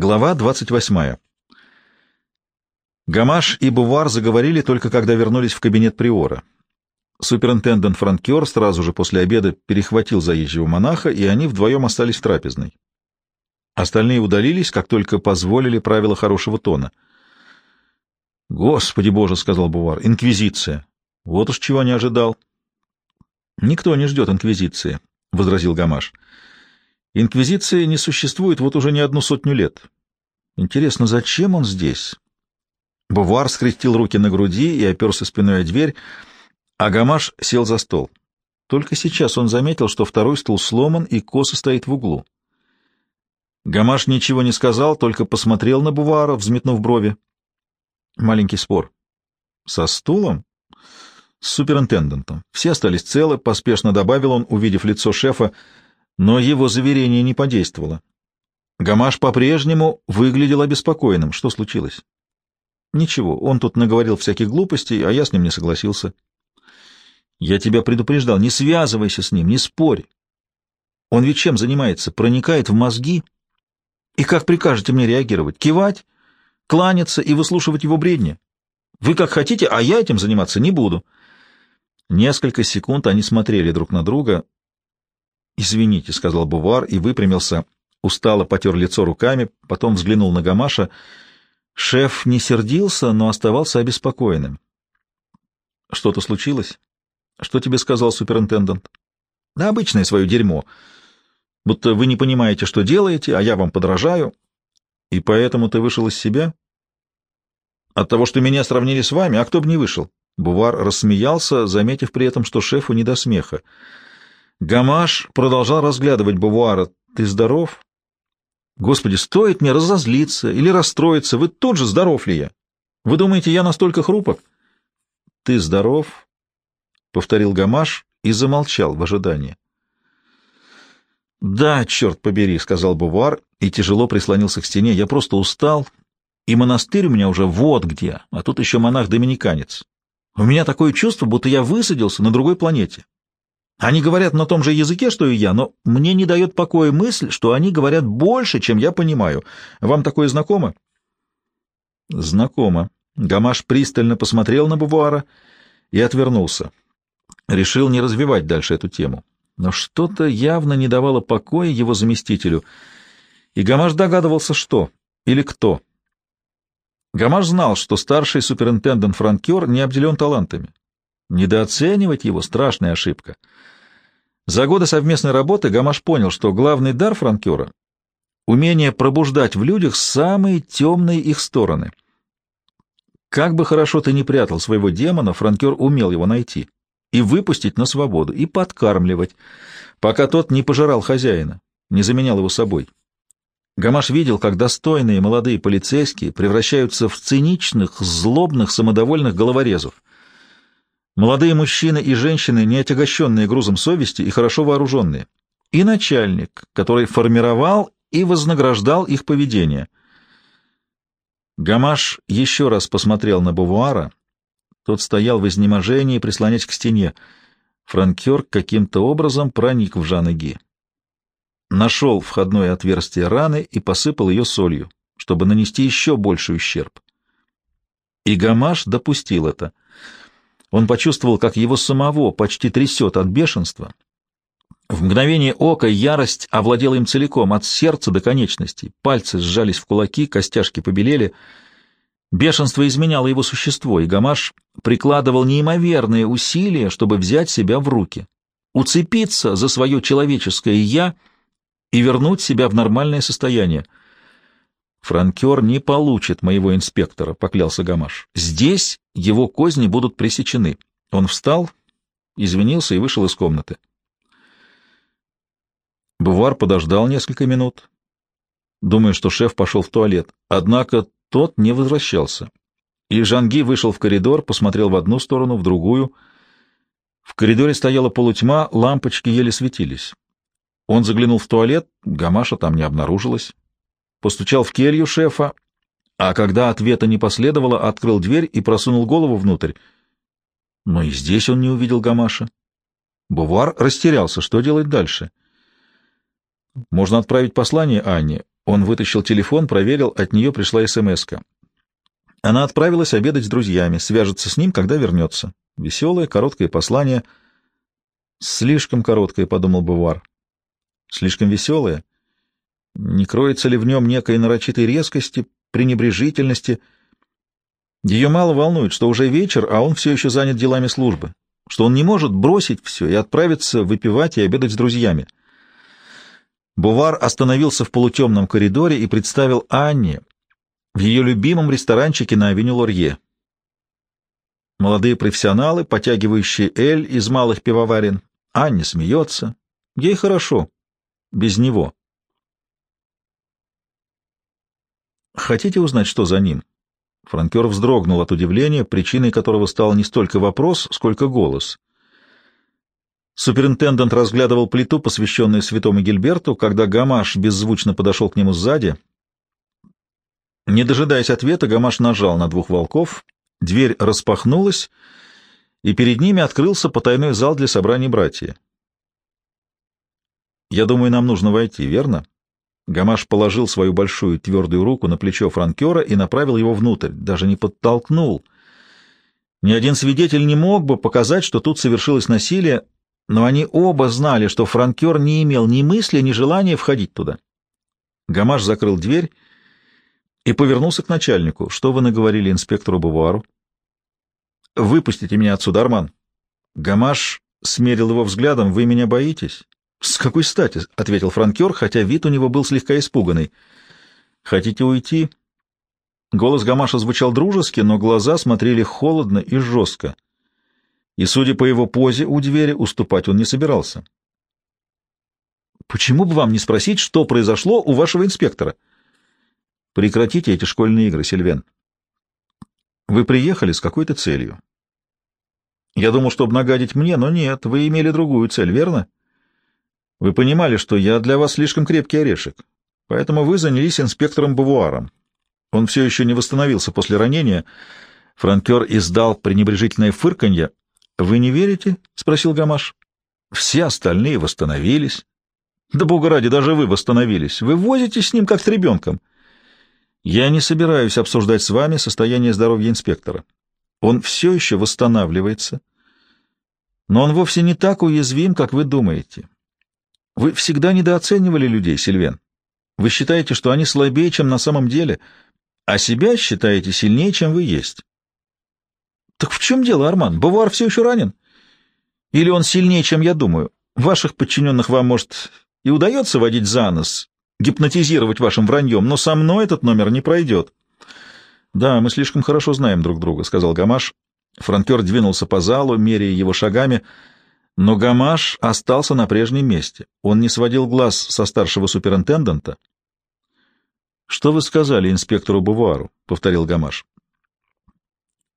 Глава 28. Гамаш и Бувар заговорили только когда вернулись в кабинет Приора. Суперинтендент Франкер сразу же после обеда перехватил заезжего монаха, и они вдвоем остались в трапезной. Остальные удалились, как только позволили правила хорошего тона. «Господи боже!» — сказал Бувар. «Инквизиция! Вот уж чего не ожидал!» «Никто не ждет инквизиции», — возразил Гамаш. «Инквизиции не существует вот уже не одну сотню лет. Интересно, зачем он здесь?» Бувар скрестил руки на груди и оперся спиной о дверь, а Гамаш сел за стол. Только сейчас он заметил, что второй стул сломан и косо стоит в углу. Гамаш ничего не сказал, только посмотрел на Бувара, взметнув брови. Маленький спор. Со стулом? С суперинтендентом. Все остались целы, поспешно добавил он, увидев лицо шефа, но его заверение не подействовало. Гамаш по-прежнему выглядел обеспокоенным. Что случилось? Ничего, он тут наговорил всяких глупостей, а я с ним не согласился. Я тебя предупреждал, не связывайся с ним, не спорь. Он ведь чем занимается? Проникает в мозги? И как прикажете мне реагировать? Кивать, кланяться и выслушивать его бредни? Вы как хотите, а я этим заниматься не буду. Несколько секунд они смотрели друг на друга. «Извините», — сказал Бувар и выпрямился, устало потер лицо руками, потом взглянул на Гамаша — Шеф не сердился, но оставался обеспокоенным. «Что-то случилось? Что тебе сказал суперинтендант?» «Да обычное свое дерьмо. Будто вы не понимаете, что делаете, а я вам подражаю. И поэтому ты вышел из себя?» «От того, что меня сравнили с вами, а кто бы не вышел?» Бувар рассмеялся, заметив при этом, что шефу не до смеха. Гамаш продолжал разглядывать Бувара. «Ты здоров?» Господи, стоит мне разозлиться или расстроиться, вы тот же здоров ли я? Вы думаете, я настолько хрупок? — Ты здоров? — повторил Гамаш и замолчал в ожидании. — Да, черт побери, — сказал Бувар и тяжело прислонился к стене. — Я просто устал, и монастырь у меня уже вот где, а тут еще монах-доминиканец. У меня такое чувство, будто я высадился на другой планете. Они говорят на том же языке, что и я, но мне не дает покоя мысль, что они говорят больше, чем я понимаю. Вам такое знакомо? Знакомо. Гамаш пристально посмотрел на Бувуара и отвернулся. Решил не развивать дальше эту тему. Но что-то явно не давало покоя его заместителю, и Гамаш догадывался, что или кто. Гамаш знал, что старший суперинтендент Франкер не обделен талантами. Недооценивать его — страшная ошибка. За годы совместной работы Гамаш понял, что главный дар франкера — умение пробуждать в людях самые темные их стороны. Как бы хорошо ты ни прятал своего демона, франкер умел его найти и выпустить на свободу, и подкармливать, пока тот не пожирал хозяина, не заменял его собой. Гамаш видел, как достойные молодые полицейские превращаются в циничных, злобных, самодовольных головорезов. Молодые мужчины и женщины, не отягощенные грузом совести и хорошо вооруженные. И начальник, который формировал и вознаграждал их поведение. Гамаш еще раз посмотрел на Бувуара. Тот стоял в изнеможении, прислонясь к стене. Франкер каким-то образом проник в Жан Ги. Нашел входное отверстие раны и посыпал ее солью, чтобы нанести еще больший ущерб. И Гамаш допустил это — он почувствовал, как его самого почти трясет от бешенства. В мгновение ока ярость овладела им целиком, от сердца до конечностей. Пальцы сжались в кулаки, костяшки побелели. Бешенство изменяло его существо, и Гамаш прикладывал неимоверные усилия, чтобы взять себя в руки, уцепиться за свое человеческое «я» и вернуть себя в нормальное состояние — Франкер не получит моего инспектора, поклялся Гамаш. Здесь его козни будут пресечены. Он встал, извинился и вышел из комнаты. Бувар подождал несколько минут, думая, что шеф пошел в туалет. Однако тот не возвращался. И Жанги вышел в коридор, посмотрел в одну сторону, в другую. В коридоре стояла полутьма, лампочки еле светились. Он заглянул в туалет, Гамаша там не обнаружилось постучал в келью шефа, а когда ответа не последовало, открыл дверь и просунул голову внутрь. Но и здесь он не увидел Гамаша. Бувар растерялся, что делать дальше. Можно отправить послание Анне. Он вытащил телефон, проверил, от нее пришла смс -ка. Она отправилась обедать с друзьями, свяжется с ним, когда вернется. Веселое, короткое послание. Слишком короткое, — подумал Бувар. Слишком веселое. Не кроется ли в нем некой нарочитой резкости, пренебрежительности? Ее мало волнует, что уже вечер, а он все еще занят делами службы, что он не может бросить все и отправиться выпивать и обедать с друзьями. Бувар остановился в полутемном коридоре и представил Анне в ее любимом ресторанчике на авеню Лорье. Молодые профессионалы, потягивающие эль из малых пивоварен. Анне смеется. Ей хорошо. Без него. Хотите узнать, что за ним? Франкер вздрогнул от удивления, причиной которого стал не столько вопрос, сколько голос. Суперинтендант разглядывал плиту, посвященную святому Гильберту, когда Гамаш беззвучно подошел к нему сзади. Не дожидаясь ответа, Гамаш нажал на двух волков, дверь распахнулась, и перед ними открылся потайной зал для собраний братья. «Я думаю, нам нужно войти, верно?» Гамаш положил свою большую твердую руку на плечо франкера и направил его внутрь, даже не подтолкнул. Ни один свидетель не мог бы показать, что тут совершилось насилие, но они оба знали, что франкер не имел ни мысли, ни желания входить туда. Гамаш закрыл дверь и повернулся к начальнику. «Что вы наговорили инспектору Бувуару?» «Выпустите меня отсюда, Арман». Гамаш смерил его взглядом. «Вы меня боитесь?» «С какой стати?» — ответил франкер, хотя вид у него был слегка испуганный. «Хотите уйти?» Голос Гамаша звучал дружески, но глаза смотрели холодно и жестко. И, судя по его позе у двери, уступать он не собирался. «Почему бы вам не спросить, что произошло у вашего инспектора?» «Прекратите эти школьные игры, Сильвен. Вы приехали с какой-то целью. Я думал, чтобы нагадить мне, но нет, вы имели другую цель, верно?» Вы понимали, что я для вас слишком крепкий орешек, поэтому вы занялись инспектором Бавуаром. Он все еще не восстановился после ранения. Франкер издал пренебрежительное фырканье. «Вы не верите?» — спросил Гамаш. «Все остальные восстановились». «Да бога ради, даже вы восстановились. Вы возитесь с ним, как с ребенком». «Я не собираюсь обсуждать с вами состояние здоровья инспектора. Он все еще восстанавливается, но он вовсе не так уязвим, как вы думаете. Вы всегда недооценивали людей, Сильвен. Вы считаете, что они слабее, чем на самом деле, а себя считаете сильнее, чем вы есть. Так в чем дело, Арман? Бувар все еще ранен? Или он сильнее, чем я думаю? Ваших подчиненных вам, может, и удается водить за нос, гипнотизировать вашим враньем, но со мной этот номер не пройдет. Да, мы слишком хорошо знаем друг друга, — сказал Гамаш. Франкер двинулся по залу, меряя его шагами, — но Гамаш остался на прежнем месте. Он не сводил глаз со старшего суперинтенданта. «Что вы сказали инспектору Бувуару?» — повторил Гамаш.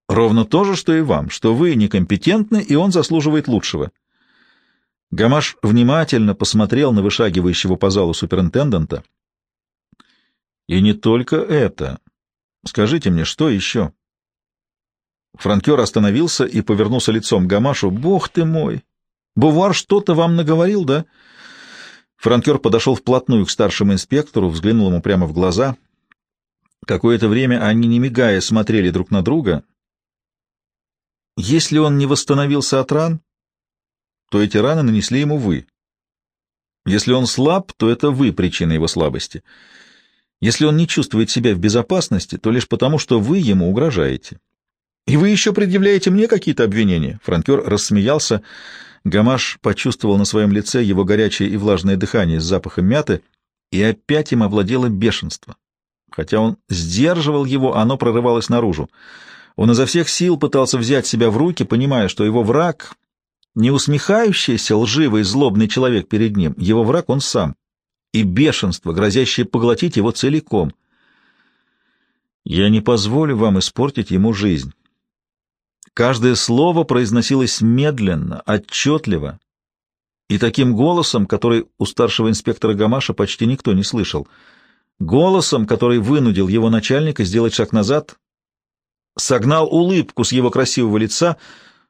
«Ровно то же, что и вам, что вы некомпетентны, и он заслуживает лучшего». Гамаш внимательно посмотрел на вышагивающего по залу суперинтенданта. «И не только это. Скажите мне, что еще?» Франкер остановился и повернулся лицом к Гамашу. «Бог ты мой! Бувар что-то вам наговорил, да? Франкер подошел вплотную к старшему инспектору, взглянул ему прямо в глаза. Какое-то время они, не мигая, смотрели друг на друга. Если он не восстановился от ран, то эти раны нанесли ему вы. Если он слаб, то это вы причина его слабости. Если он не чувствует себя в безопасности, то лишь потому, что вы ему угрожаете. И вы еще предъявляете мне какие-то обвинения? Франкер рассмеялся. Гамаш почувствовал на своем лице его горячее и влажное дыхание с запахом мяты, и опять им овладело бешенство. Хотя он сдерживал его, оно прорывалось наружу. Он изо всех сил пытался взять себя в руки, понимая, что его враг — не усмехающийся, лживый, злобный человек перед ним, его враг он сам, и бешенство, грозящее поглотить его целиком. «Я не позволю вам испортить ему жизнь». Каждое слово произносилось медленно, отчетливо и таким голосом, который у старшего инспектора Гамаша почти никто не слышал. Голосом, который вынудил его начальника сделать шаг назад, согнал улыбку с его красивого лица.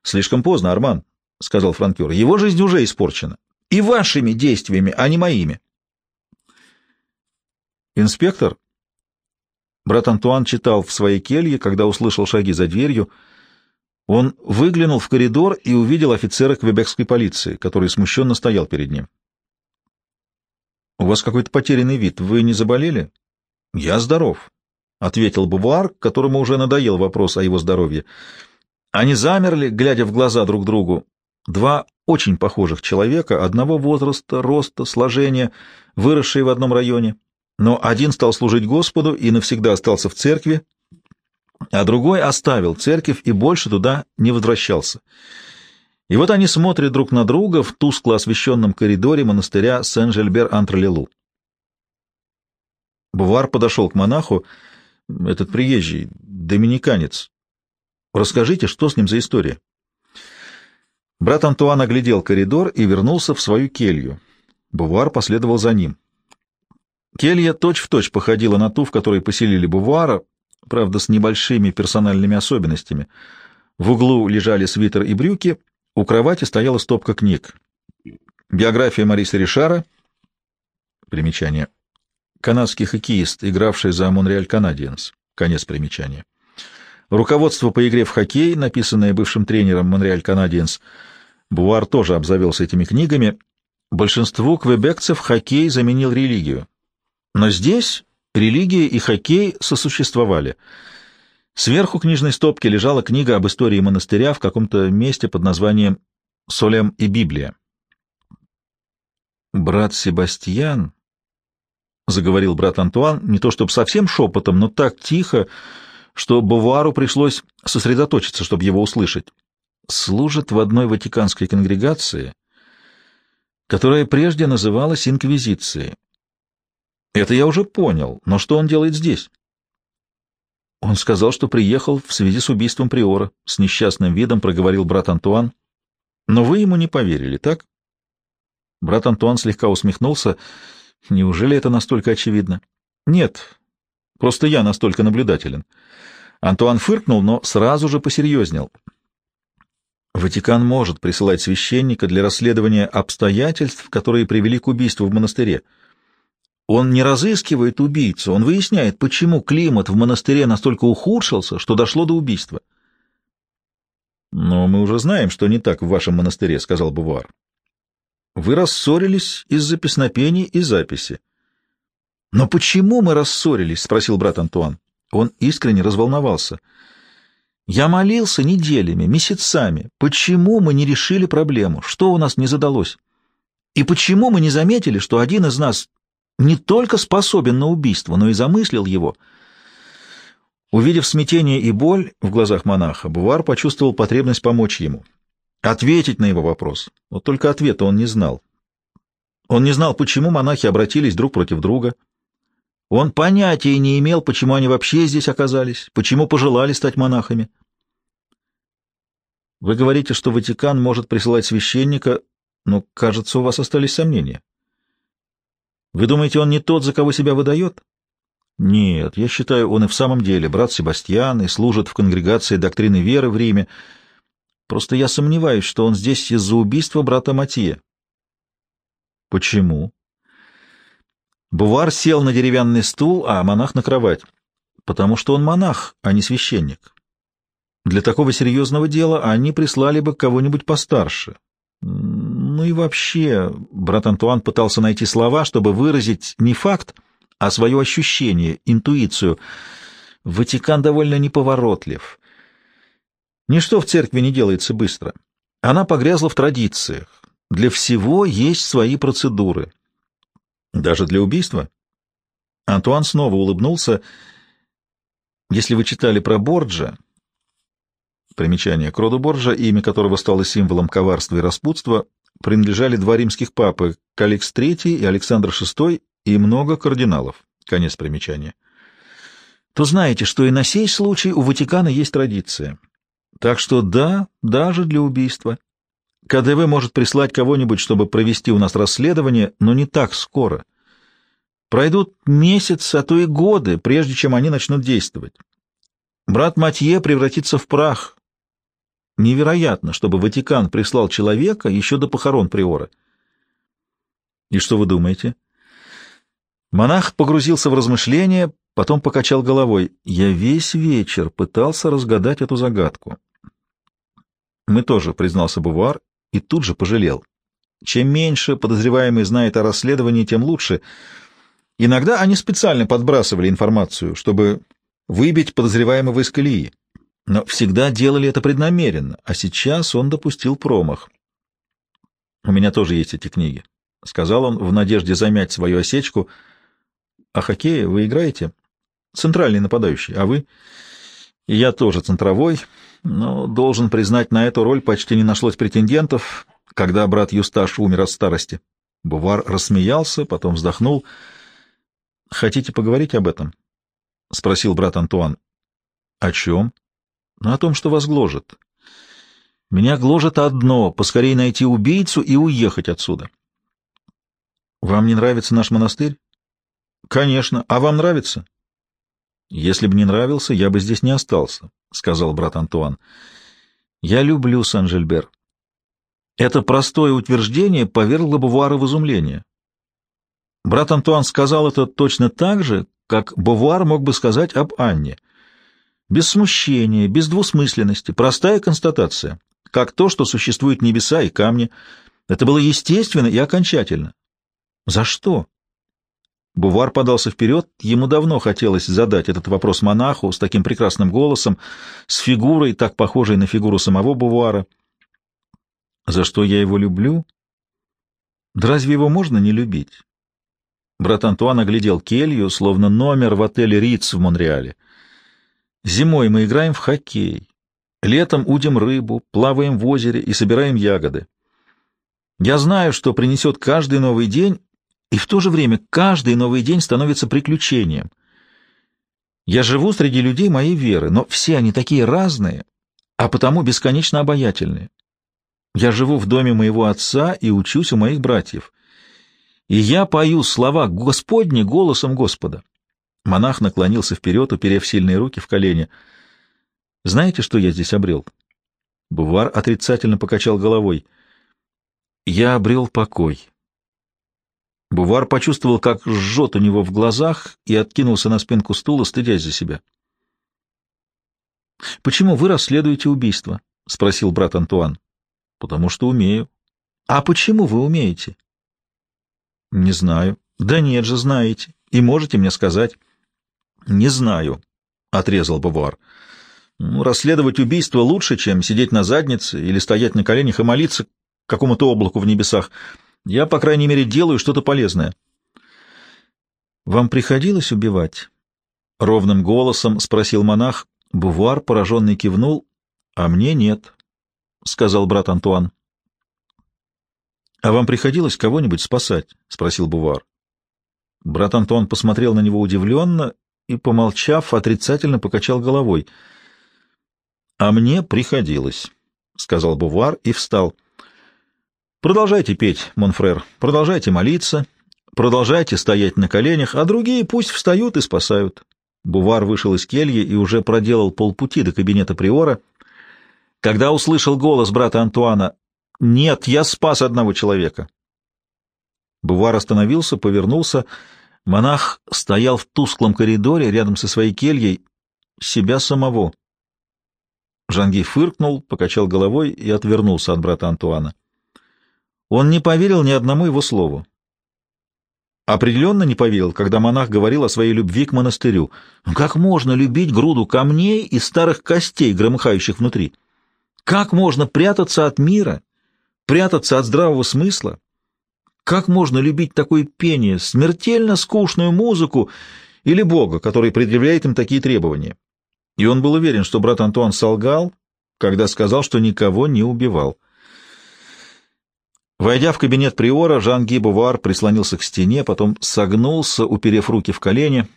«Слишком поздно, Арман», — сказал франкер. «Его жизнь уже испорчена. И вашими действиями, а не моими». Инспектор? Брат Антуан читал в своей келье, когда услышал шаги за дверью. Он выглянул в коридор и увидел офицера квебекской полиции, который смущенно стоял перед ним. «У вас какой-то потерянный вид. Вы не заболели?» «Я здоров», — ответил Бувуар, которому уже надоел вопрос о его здоровье. Они замерли, глядя в глаза друг другу. Два очень похожих человека, одного возраста, роста, сложения, выросшие в одном районе. Но один стал служить Господу и навсегда остался в церкви, а другой оставил церковь и больше туда не возвращался. И вот они смотрят друг на друга в тускло освещенном коридоре монастыря Сен-Жельбер-Антрелелу. Бувар подошел к монаху, этот приезжий, доминиканец. Расскажите, что с ним за история? Брат Антуан оглядел коридор и вернулся в свою келью. Бувар последовал за ним. Келья точь-в-точь точь походила на ту, в которой поселили Бувара, правда, с небольшими персональными особенностями. В углу лежали свитер и брюки, у кровати стояла стопка книг. Биография Мариса Ришара. Примечание. Канадский хоккеист, игравший за Монреаль Канадиенс. Конец примечания. Руководство по игре в хоккей, написанное бывшим тренером Монреаль Канадиенс. Бувар тоже обзавелся этими книгами. Большинству квебекцев хоккей заменил религию. Но здесь религия и хоккей сосуществовали. Сверху книжной стопки лежала книга об истории монастыря в каком-то месте под названием «Солем и Библия». «Брат Себастьян», — заговорил брат Антуан, не то чтобы совсем шепотом, но так тихо, что Бувару пришлось сосредоточиться, чтобы его услышать, служит в одной ватиканской конгрегации, которая прежде называлась Инквизицией. Это я уже понял, но что он делает здесь? Он сказал, что приехал в связи с убийством Приора, с несчастным видом проговорил брат Антуан. Но вы ему не поверили, так? Брат Антуан слегка усмехнулся. Неужели это настолько очевидно? Нет, просто я настолько наблюдателен. Антуан фыркнул, но сразу же посерьезнел. Ватикан может присылать священника для расследования обстоятельств, которые привели к убийству в монастыре. Он не разыскивает убийцу, он выясняет, почему климат в монастыре настолько ухудшился, что дошло до убийства. «Но мы уже знаем, что не так в вашем монастыре», — сказал Бувар. «Вы рассорились из-за песнопений и записи». «Но почему мы рассорились?» — спросил брат Антуан. Он искренне разволновался. «Я молился неделями, месяцами. Почему мы не решили проблему? Что у нас не задалось? И почему мы не заметили, что один из нас не только способен на убийство, но и замыслил его. Увидев смятение и боль в глазах монаха, Бувар почувствовал потребность помочь ему, ответить на его вопрос. Вот только ответа он не знал. Он не знал, почему монахи обратились друг против друга. Он понятия не имел, почему они вообще здесь оказались, почему пожелали стать монахами. Вы говорите, что Ватикан может присылать священника, но, кажется, у вас остались сомнения. Вы думаете, он не тот, за кого себя выдает? Нет, я считаю, он и в самом деле брат Себастьян и служит в конгрегации доктрины веры в Риме. Просто я сомневаюсь, что он здесь из-за убийства брата Матье. Почему? Бувар сел на деревянный стул, а монах на кровать. Потому что он монах, а не священник. Для такого серьезного дела они прислали бы кого-нибудь постарше, ну и вообще, брат Антуан пытался найти слова, чтобы выразить не факт, а свое ощущение, интуицию. Ватикан довольно неповоротлив. Ничто в церкви не делается быстро. Она погрязла в традициях. Для всего есть свои процедуры. Даже для убийства? Антуан снова улыбнулся. Если вы читали про Борджа, Примечание. К роду Борджа, имя которого стало символом коварства и распутства, принадлежали два римских папы — Каликс III и Александр VI и много кардиналов. Конец примечания. То знаете, что и на сей случай у Ватикана есть традиция. Так что да, даже для убийства. КДВ может прислать кого-нибудь, чтобы провести у нас расследование, но не так скоро. Пройдут месяцы, а то и годы, прежде чем они начнут действовать. Брат Матье превратится в прах, Невероятно, чтобы Ватикан прислал человека еще до похорон приора. И что вы думаете? Монах погрузился в размышления, потом покачал головой. Я весь вечер пытался разгадать эту загадку. Мы тоже, признался Бувар, и тут же пожалел. Чем меньше подозреваемый знает о расследовании, тем лучше. Иногда они специально подбрасывали информацию, чтобы выбить подозреваемого из колеи. Но всегда делали это преднамеренно, а сейчас он допустил промах. «У меня тоже есть эти книги», — сказал он в надежде замять свою осечку. «А хоккее вы играете?» «Центральный нападающий. А вы?» «Я тоже центровой, но должен признать, на эту роль почти не нашлось претендентов, когда брат Юсташ умер от старости». Бувар рассмеялся, потом вздохнул. «Хотите поговорить об этом?» — спросил брат Антуан. — О чем? — О том, что вас гложет. Меня гложет одно — поскорее найти убийцу и уехать отсюда. — Вам не нравится наш монастырь? — Конечно. А вам нравится? — Если бы не нравился, я бы здесь не остался, — сказал брат Антуан. — Я люблю Сан-Жильбер. Это простое утверждение повергло Бувара в изумление. Брат Антуан сказал это точно так же, как Бовуар мог бы сказать об Анне. Без смущения, без двусмысленности, простая констатация, как то, что существуют небеса и камни. Это было естественно и окончательно. За что? Бувар подался вперед, ему давно хотелось задать этот вопрос монаху с таким прекрасным голосом, с фигурой, так похожей на фигуру самого Бувара. За что я его люблю? Да разве его можно не любить? Брат Антуан оглядел келью, словно номер в отеле Риц в Монреале. Зимой мы играем в хоккей. Летом удим рыбу, плаваем в озере и собираем ягоды. Я знаю, что принесет каждый новый день, и в то же время каждый новый день становится приключением. Я живу среди людей моей веры, но все они такие разные, а потому бесконечно обаятельные. Я живу в доме моего отца и учусь у моих братьев и я пою слова Господни голосом Господа. Монах наклонился вперед, уперев сильные руки в колени. Знаете, что я здесь обрел? Бувар отрицательно покачал головой. Я обрел покой. Бувар почувствовал, как жжет у него в глазах, и откинулся на спинку стула, стыдясь за себя. — Почему вы расследуете убийство? — спросил брат Антуан. — Потому что умею. — А почему вы умеете? — Не знаю. — Да нет же, знаете. И можете мне сказать. — Не знаю, — отрезал Бавуар. Ну, расследовать убийство лучше, чем сидеть на заднице или стоять на коленях и молиться какому-то облаку в небесах. Я, по крайней мере, делаю что-то полезное. — Вам приходилось убивать? — ровным голосом спросил монах. Бувар, пораженный, кивнул. — А мне нет, — сказал брат Антуан. — А вам приходилось кого-нибудь спасать? — спросил Бувар. Брат Антон посмотрел на него удивленно и, помолчав, отрицательно покачал головой. — А мне приходилось, — сказал Бувар и встал. — Продолжайте петь, Монфрер, продолжайте молиться, продолжайте стоять на коленях, а другие пусть встают и спасают. Бувар вышел из кельи и уже проделал полпути до кабинета приора. Когда услышал голос брата Антуана «Нет, я спас одного человека». Бувар остановился, повернулся. Монах стоял в тусклом коридоре рядом со своей кельей, себя самого. Жанги фыркнул, покачал головой и отвернулся от брата Антуана. Он не поверил ни одному его слову. Определенно не поверил, когда монах говорил о своей любви к монастырю. Как можно любить груду камней и старых костей, громыхающих внутри? Как можно прятаться от мира прятаться от здравого смысла? Как можно любить такое пение, смертельно скучную музыку или Бога, который предъявляет им такие требования? И он был уверен, что брат Антуан солгал, когда сказал, что никого не убивал. Войдя в кабинет приора, Жан-Ги Бувар прислонился к стене, потом согнулся, уперев руки в колени,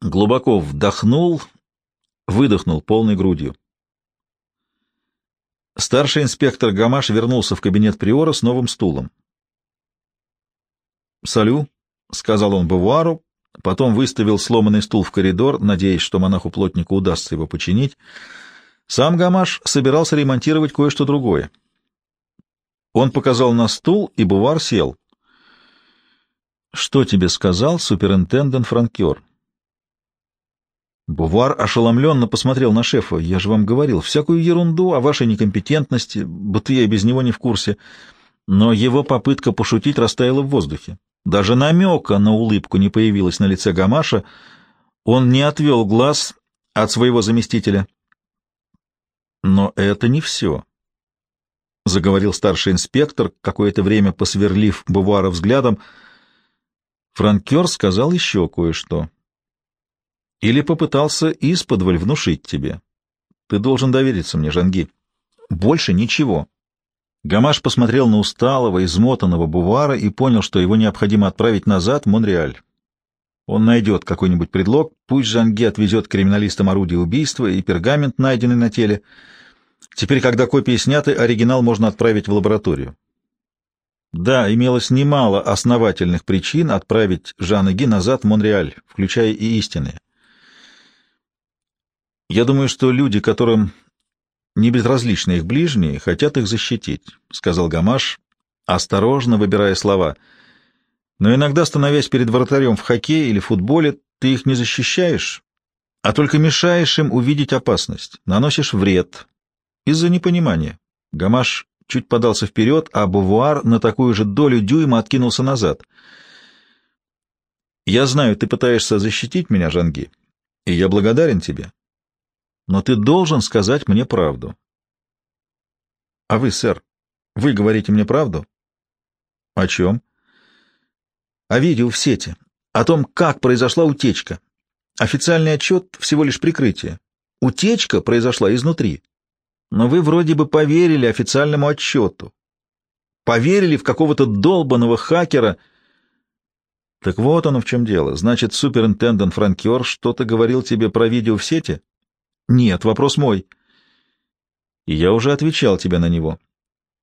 глубоко вдохнул, выдохнул полной грудью. Старший инспектор Гамаш вернулся в кабинет Приора с новым стулом. «Салю», — сказал он Бавуару, потом выставил сломанный стул в коридор, надеясь, что монаху-плотнику удастся его починить. Сам Гамаш собирался ремонтировать кое-что другое. Он показал на стул, и Бувар сел. Что тебе сказал суперинтендент Франкер? Бувар ошеломленно посмотрел на шефа. «Я же вам говорил, всякую ерунду о вашей некомпетентности, будто я без него не в курсе». Но его попытка пошутить растаяла в воздухе. Даже намека на улыбку не появилось на лице Гамаша. Он не отвел глаз от своего заместителя. «Но это не все», — заговорил старший инспектор, какое-то время посверлив Бувара взглядом. Франкер сказал еще кое-что. Или попытался исподволь внушить тебе. Ты должен довериться мне, Жанги. Больше ничего. Гамаш посмотрел на усталого, измотанного Бувара и понял, что его необходимо отправить назад в Монреаль. Он найдет какой-нибудь предлог, пусть Жанги отвезет криминалистам орудие убийства и пергамент, найденный на теле. Теперь, когда копии сняты, оригинал можно отправить в лабораторию. Да, имелось немало основательных причин отправить Жана Ги назад в Монреаль, включая и истинные. Я думаю, что люди, которым не безразличны их ближние, хотят их защитить, — сказал Гамаш, осторожно выбирая слова. Но иногда, становясь перед вратарем в хоккее или футболе, ты их не защищаешь, а только мешаешь им увидеть опасность, наносишь вред из-за непонимания. Гамаш чуть подался вперед, а Бувуар на такую же долю дюйма откинулся назад. «Я знаю, ты пытаешься защитить меня, Жанги, и я благодарен тебе но ты должен сказать мне правду. — А вы, сэр, вы говорите мне правду? — О чем? — О видео в сети, о том, как произошла утечка. Официальный отчет — всего лишь прикрытие. Утечка произошла изнутри. Но вы вроде бы поверили официальному отчету. Поверили в какого-то долбанного хакера. Так вот оно в чем дело. Значит, суперинтендент Франкер что-то говорил тебе про видео в сети? — нет, вопрос мой. Я уже отвечал тебе на него.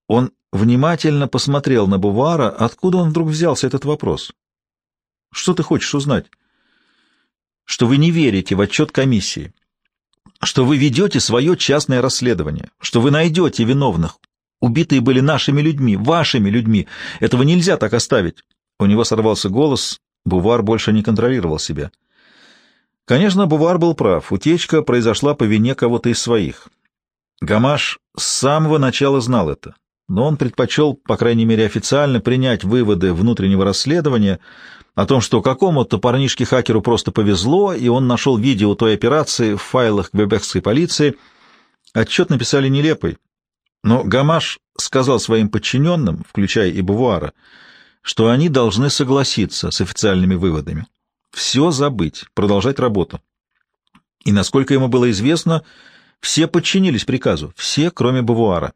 Он внимательно посмотрел на Бувара, откуда он вдруг взялся этот вопрос. Что ты хочешь узнать? Что вы не верите в отчет комиссии, что вы ведете свое частное расследование, что вы найдете виновных. Убитые были нашими людьми, вашими людьми. Этого нельзя так оставить. У него сорвался голос, Бувар больше не контролировал себя. Конечно, Бувар был прав. Утечка произошла по вине кого-то из своих. Гамаш с самого начала знал это, но он предпочел, по крайней мере официально, принять выводы внутреннего расследования о том, что какому-то парнишке-хакеру просто повезло, и он нашел видео той операции в файлах квебекской полиции. Отчет написали нелепый. Но Гамаш сказал своим подчиненным, включая и Бувуара, что они должны согласиться с официальными выводами. Все забыть, продолжать работу. И, насколько ему было известно, все подчинились приказу, все, кроме Бавуара.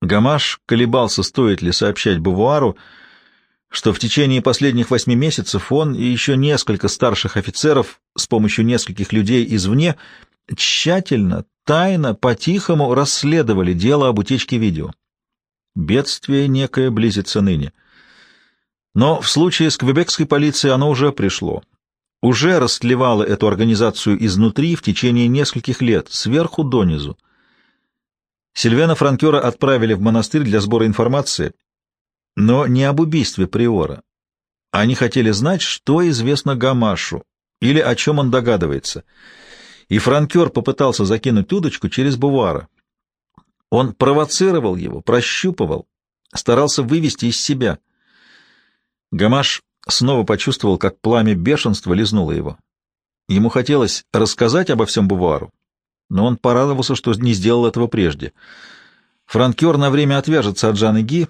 Гамаш колебался, стоит ли сообщать Бавуару, что в течение последних восьми месяцев он и еще несколько старших офицеров с помощью нескольких людей извне тщательно, тайно, по-тихому расследовали дело об утечке видео. Бедствие некое близится ныне. Но в случае с квебекской полицией оно уже пришло. Уже растлевало эту организацию изнутри в течение нескольких лет, сверху донизу. Сильвена Франкера отправили в монастырь для сбора информации, но не об убийстве Приора. Они хотели знать, что известно Гамашу, или о чем он догадывается. И Франкер попытался закинуть удочку через Бувара. Он провоцировал его, прощупывал, старался вывести из себя — Гамаш снова почувствовал, как пламя бешенства лизнуло его. Ему хотелось рассказать обо всем Бувару, но он порадовался, что не сделал этого прежде. Франкер на время отвяжется от Жаны Ги,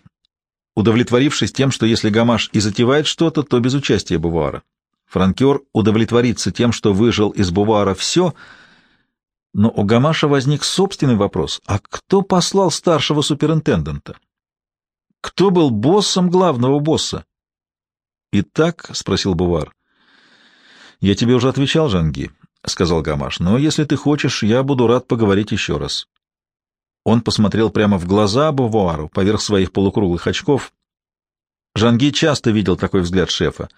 удовлетворившись тем, что если Гамаш и затевает что-то, то без участия Бувара. Франкер удовлетворится тем, что выжил из Бувара все, но у Гамаша возник собственный вопрос. А кто послал старшего суперинтендента? Кто был боссом главного босса? «Итак?» — спросил Бувар. «Я тебе уже отвечал, Жанги», — сказал Гамаш, — «но если ты хочешь, я буду рад поговорить еще раз». Он посмотрел прямо в глаза Бувару, поверх своих полукруглых очков. Жанги часто видел такой взгляд шефа.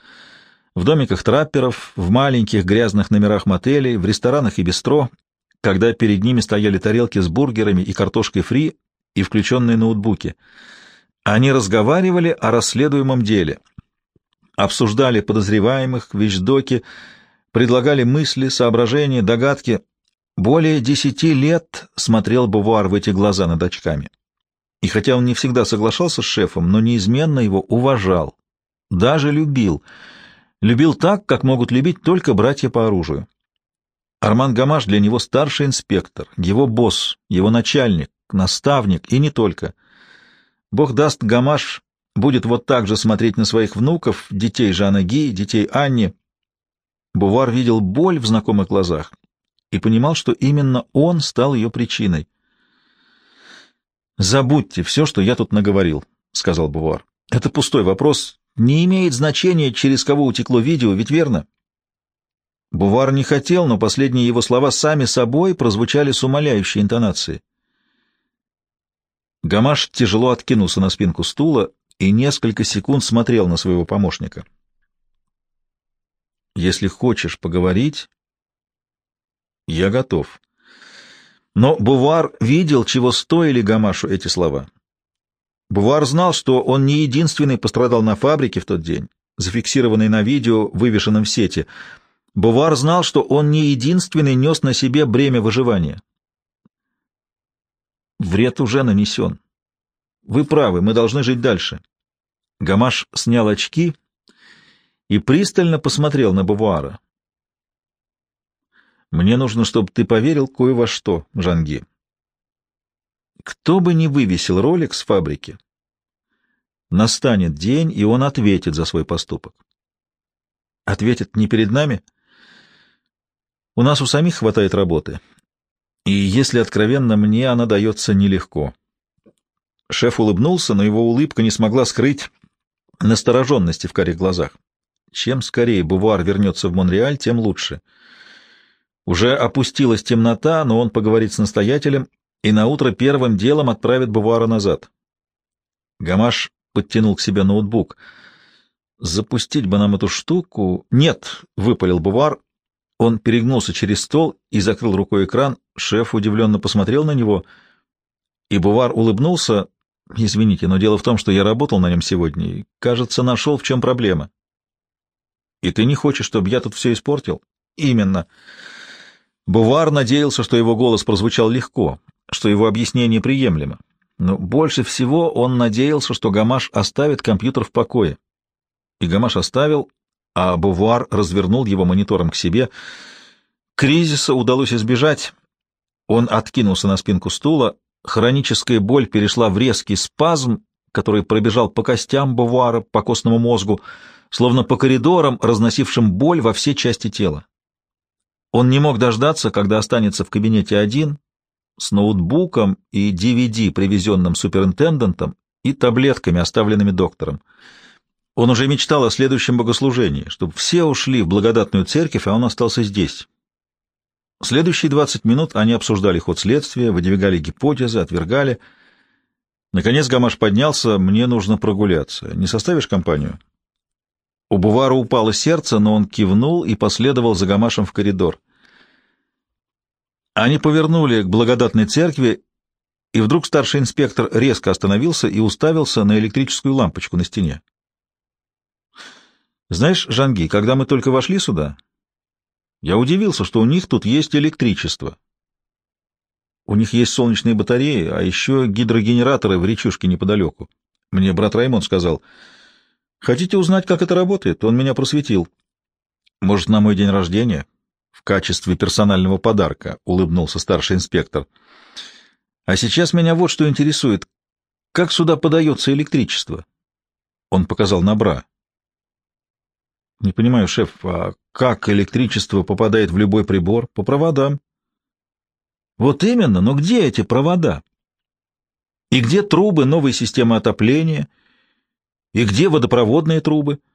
В домиках трапперов, в маленьких грязных номерах мотелей, в ресторанах и бистро, когда перед ними стояли тарелки с бургерами и картошкой фри и включенные ноутбуки. Они разговаривали о расследуемом деле — обсуждали подозреваемых, вещдоки, предлагали мысли, соображения, догадки. Более десяти лет смотрел Бувуар в эти глаза над очками. И хотя он не всегда соглашался с шефом, но неизменно его уважал, даже любил. Любил так, как могут любить только братья по оружию. Арман Гамаш для него старший инспектор, его босс, его начальник, наставник и не только. Бог даст, Гамаш будет вот так же смотреть на своих внуков, детей Жана Ги, детей Анни. Бувар видел боль в знакомых глазах и понимал, что именно он стал ее причиной. «Забудьте все, что я тут наговорил», — сказал Бувар. «Это пустой вопрос. Не имеет значения, через кого утекло видео, ведь верно?» Бувар не хотел, но последние его слова сами собой прозвучали с умоляющей интонацией. Гамаш тяжело откинулся на спинку стула и несколько секунд смотрел на своего помощника. «Если хочешь поговорить, я готов». Но Бувар видел, чего стоили Гамашу эти слова. Бувар знал, что он не единственный пострадал на фабрике в тот день, зафиксированный на видео, вывешенном в сети. Бувар знал, что он не единственный нес на себе бремя выживания. Вред уже нанесен. Вы правы, мы должны жить дальше. Гамаш снял очки и пристально посмотрел на Бувара. Мне нужно, чтобы ты поверил кое во что, Жанги. Кто бы ни вывесил ролик с фабрики, настанет день, и он ответит за свой поступок. Ответит не перед нами. У нас у самих хватает работы. И, если откровенно, мне она дается нелегко. Шеф улыбнулся, но его улыбка не смогла скрыть настороженности в карих глазах. Чем скорее Бувар вернется в Монреаль, тем лучше. Уже опустилась темнота, но он поговорит с настоятелем и наутро первым делом отправит Бувара назад. Гамаш подтянул к себе ноутбук. «Запустить бы нам эту штуку...» «Нет!» — выпалил Бувар. Он перегнулся через стол и закрыл рукой экран. Шеф удивленно посмотрел на него, и Бувар улыбнулся. «Извините, но дело в том, что я работал на нем сегодня и, кажется, нашел, в чем проблема». «И ты не хочешь, чтобы я тут все испортил?» «Именно». Бувар надеялся, что его голос прозвучал легко, что его объяснение приемлемо. Но больше всего он надеялся, что Гамаш оставит компьютер в покое. И Гамаш оставил, а Бувар развернул его монитором к себе. Кризиса удалось избежать. Он откинулся на спинку стула, хроническая боль перешла в резкий спазм, который пробежал по костям Бувара, по костному мозгу, словно по коридорам, разносившим боль во все части тела. Он не мог дождаться, когда останется в кабинете один, с ноутбуком и DVD, привезенным суперинтендантом, и таблетками, оставленными доктором. Он уже мечтал о следующем богослужении, чтобы все ушли в благодатную церковь, а он остался здесь. Следующие 20 минут они обсуждали ход следствия, выдвигали гипотезы, отвергали. Наконец Гамаш поднялся, мне нужно прогуляться. Не составишь компанию? У Бувара упало сердце, но он кивнул и последовал за Гамашем в коридор. Они повернули к благодатной церкви, и вдруг старший инспектор резко остановился и уставился на электрическую лампочку на стене. «Знаешь, Жанги, когда мы только вошли сюда, я удивился, что у них тут есть электричество. У них есть солнечные батареи, а еще гидрогенераторы в речушке неподалеку. Мне брат Раймон сказал, хотите узнать, как это работает? Он меня просветил. Может, на мой день рождения?» в качестве персонального подарка, — улыбнулся старший инспектор. — А сейчас меня вот что интересует. Как сюда подается электричество? Он показал на бра. — Не понимаю, шеф, а как электричество попадает в любой прибор? По проводам. — Вот именно, но где эти провода? И где трубы новой системы отопления? И где водопроводные трубы? —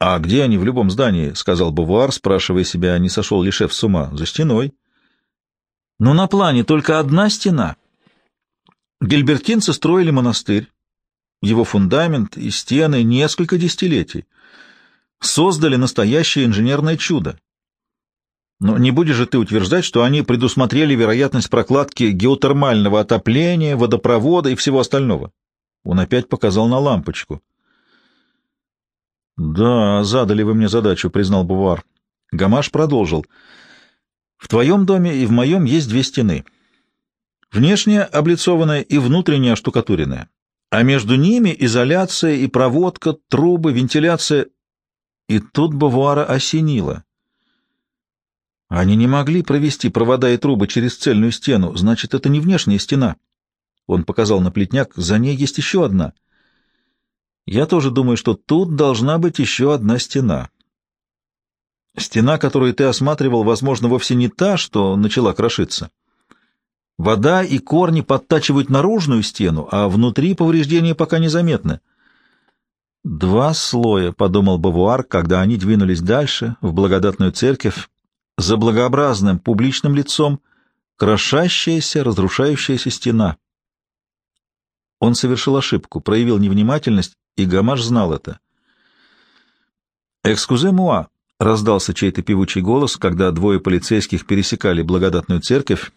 «А где они в любом здании?» — сказал Бавуар, спрашивая себя, не сошел ли шеф с ума. «За стеной». «Но на плане только одна стена. Гильбертинцы строили монастырь. Его фундамент и стены несколько десятилетий. Создали настоящее инженерное чудо. Но не будешь же ты утверждать, что они предусмотрели вероятность прокладки геотермального отопления, водопровода и всего остального?» Он опять показал на лампочку. Да, задали вы мне задачу, признал Бувар. Гамаш продолжил. В твоем доме и в моем есть две стены. Внешняя облицованная и внутренняя штукатуренная. А между ними изоляция и проводка, трубы, вентиляция. И тут Бавуара осенило. Они не могли провести провода и трубы через цельную стену, значит, это не внешняя стена. Он показал на плетняк, за ней есть еще одна. Я тоже думаю, что тут должна быть еще одна стена. Стена, которую ты осматривал, возможно, вовсе не та, что начала крошиться. Вода и корни подтачивают наружную стену, а внутри повреждения пока незаметны. «Два слоя», — подумал Бавуар, когда они двинулись дальше, в благодатную церковь, за благообразным публичным лицом крошащаяся, разрушающаяся стена. Он совершил ошибку, проявил невнимательность, и Гамаш знал это. «Экскузе муа!» — раздался чей-то певучий голос, когда двое полицейских пересекали благодатную церковь.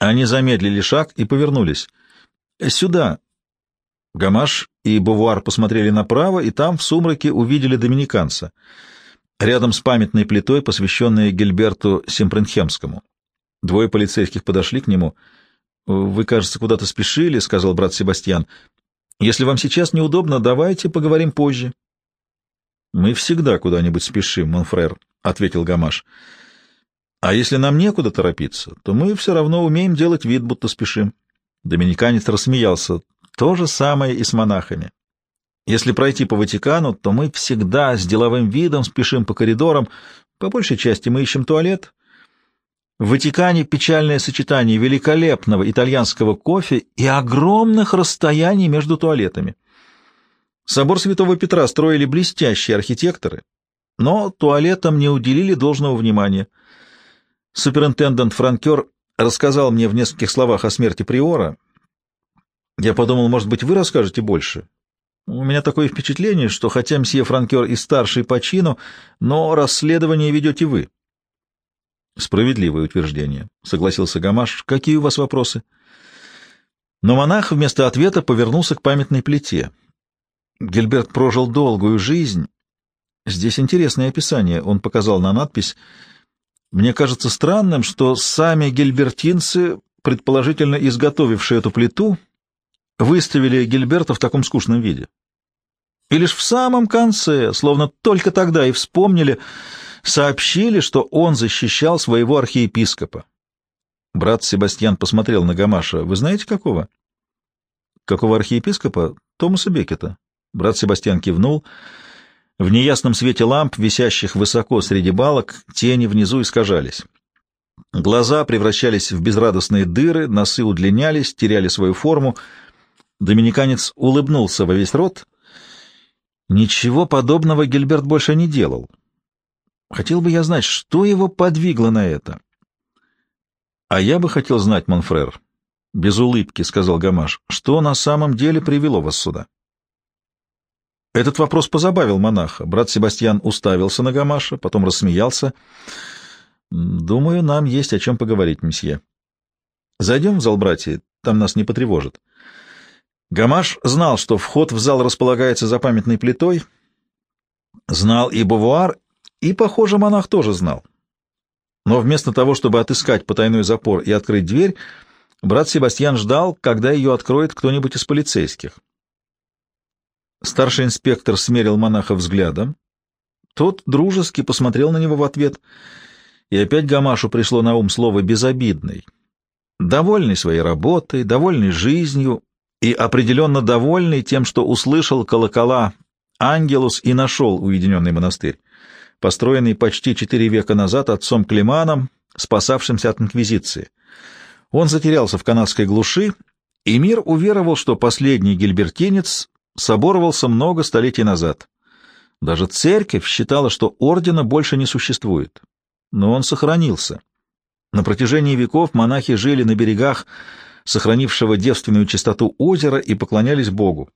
Они замедлили шаг и повернулись. «Сюда!» Гамаш и Бувуар посмотрели направо, и там, в сумраке, увидели доминиканца — рядом с памятной плитой, посвященной Гильберту Семпренхемскому. Двое полицейских подошли к нему. «Вы, кажется, куда-то спешили», — сказал брат Себастьян. «Если вам сейчас неудобно, давайте поговорим позже». «Мы всегда куда-нибудь спешим, Монфрер», — ответил Гамаш. «А если нам некуда торопиться, то мы все равно умеем делать вид, будто спешим». Доминиканец рассмеялся. «То же самое и с монахами. Если пройти по Ватикану, то мы всегда с деловым видом спешим по коридорам. По большей части мы ищем туалет. В Ватикане печальное сочетание великолепного итальянского кофе и огромных расстояний между туалетами. Собор Святого Петра строили блестящие архитекторы, но туалетам не уделили должного внимания. Суперинтендант Франкер рассказал мне в нескольких словах о смерти Приора. Я подумал, может быть, вы расскажете больше. У меня такое впечатление, что хотя мсье Франкер и старший по чину, но расследование ведете вы. Справедливое утверждение, согласился Гамаш. Какие у вас вопросы? Но монах вместо ответа повернулся к памятной плите. Гильберт прожил долгую жизнь. Здесь интересное описание. Он показал на надпись. Мне кажется странным, что сами гильбертинцы, предположительно изготовившие эту плиту, выставили Гильберта в таком скучном виде. И лишь в самом конце, словно только тогда и вспомнили, сообщили, что он защищал своего архиепископа. Брат Себастьян посмотрел на Гамаша. «Вы знаете, какого?» «Какого архиепископа?» «Томаса Бекета». Брат Себастьян кивнул. В неясном свете ламп, висящих высоко среди балок, тени внизу искажались. Глаза превращались в безрадостные дыры, носы удлинялись, теряли свою форму. Доминиканец улыбнулся во весь рот — Ничего подобного Гильберт больше не делал. Хотел бы я знать, что его подвигло на это. — А я бы хотел знать, Монфрер, — без улыбки сказал Гамаш, — что на самом деле привело вас сюда? Этот вопрос позабавил монаха. Брат Себастьян уставился на Гамаша, потом рассмеялся. — Думаю, нам есть о чем поговорить, месье. Зайдем в зал братья, там нас не потревожит. Гамаш знал, что вход в зал располагается за памятной плитой, знал и Бавуар, и, похоже, монах тоже знал. Но вместо того, чтобы отыскать потайной запор и открыть дверь, брат Себастьян ждал, когда ее откроет кто-нибудь из полицейских. Старший инспектор смерил монаха взглядом. Тот дружески посмотрел на него в ответ, и опять Гамашу пришло на ум слово «безобидный». Довольный своей работой, довольный жизнью, и определенно довольный тем, что услышал колокола Ангелус и нашел уединенный монастырь, построенный почти четыре века назад отцом Климаном, спасавшимся от инквизиции. Он затерялся в канадской глуши, и мир уверовал, что последний гильбертинец соборовался много столетий назад. Даже церковь считала, что ордена больше не существует. Но он сохранился. На протяжении веков монахи жили на берегах сохранившего девственную чистоту озера, и поклонялись Богу.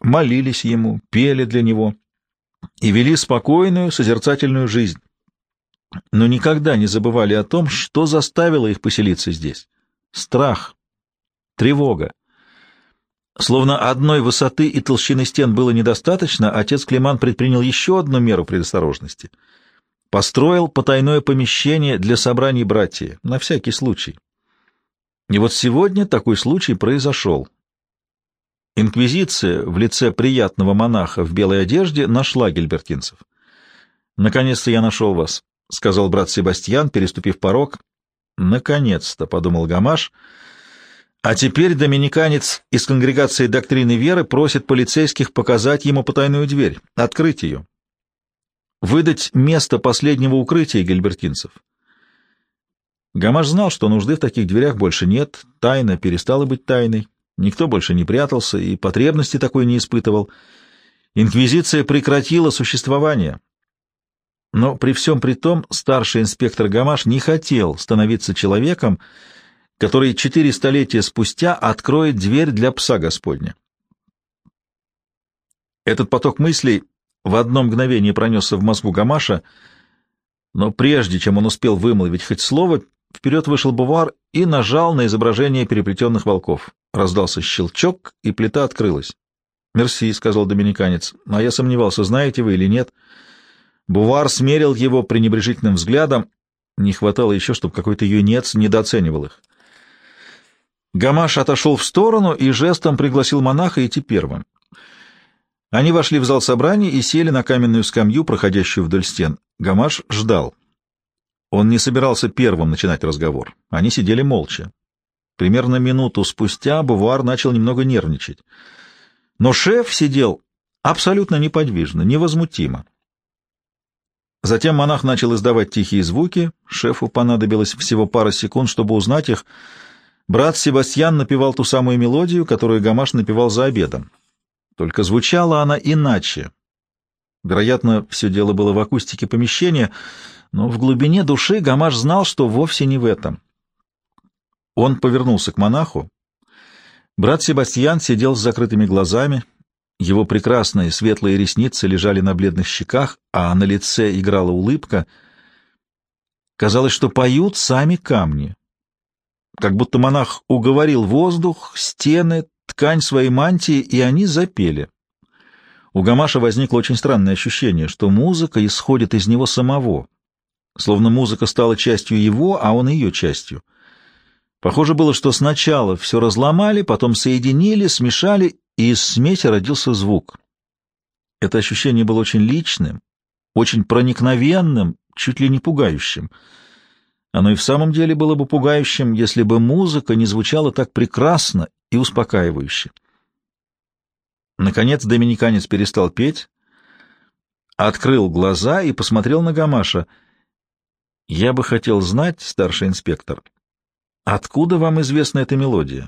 Молились Ему, пели для Него и вели спокойную, созерцательную жизнь. Но никогда не забывали о том, что заставило их поселиться здесь. Страх, тревога. Словно одной высоты и толщины стен было недостаточно, отец Климан предпринял еще одну меру предосторожности. Построил потайное помещение для собраний братьев, на всякий случай. И вот сегодня такой случай произошел. Инквизиция в лице приятного монаха в белой одежде нашла гильбертинцев. «Наконец-то я нашел вас», — сказал брат Себастьян, переступив порог. «Наконец-то», — подумал Гамаш, — а теперь доминиканец из конгрегации доктрины веры просит полицейских показать ему потайную дверь, открыть ее. Выдать место последнего укрытия гильбертинцев. Гамаш знал, что нужды в таких дверях больше нет, тайна перестала быть тайной, никто больше не прятался и потребности такой не испытывал. Инквизиция прекратила существование. Но при всем при том старший инспектор Гамаш не хотел становиться человеком, который четыре столетия спустя откроет дверь для пса Господня. Этот поток мыслей в одно мгновение пронесся в мозгу Гамаша, но прежде чем он успел вымолвить хоть слово, вперед вышел Бувар и нажал на изображение переплетенных волков. Раздался щелчок, и плита открылась. «Мерси», — сказал доминиканец, — «а я сомневался, знаете вы или нет». Бувар смерил его пренебрежительным взглядом. Не хватало еще, чтобы какой-то юнец недооценивал их. Гамаш отошел в сторону и жестом пригласил монаха идти первым. Они вошли в зал собраний и сели на каменную скамью, проходящую вдоль стен. Гамаш ждал. Он не собирался первым начинать разговор. Они сидели молча. Примерно минуту спустя Бувар начал немного нервничать. Но шеф сидел абсолютно неподвижно, невозмутимо. Затем монах начал издавать тихие звуки. Шефу понадобилось всего пара секунд, чтобы узнать их — Брат Себастьян напевал ту самую мелодию, которую Гамаш напевал за обедом. Только звучала она иначе. Вероятно, все дело было в акустике помещения, но в глубине души Гамаш знал, что вовсе не в этом. Он повернулся к монаху. Брат Себастьян сидел с закрытыми глазами, его прекрасные светлые ресницы лежали на бледных щеках, а на лице играла улыбка. Казалось, что поют сами камни как будто монах уговорил воздух, стены, ткань своей мантии, и они запели. У Гамаша возникло очень странное ощущение, что музыка исходит из него самого, словно музыка стала частью его, а он ее частью. Похоже было, что сначала все разломали, потом соединили, смешали, и из смеси родился звук. Это ощущение было очень личным, очень проникновенным, чуть ли не пугающим — оно и в самом деле было бы пугающим, если бы музыка не звучала так прекрасно и успокаивающе. Наконец доминиканец перестал петь, открыл глаза и посмотрел на Гамаша. «Я бы хотел знать, старший инспектор, откуда вам известна эта мелодия?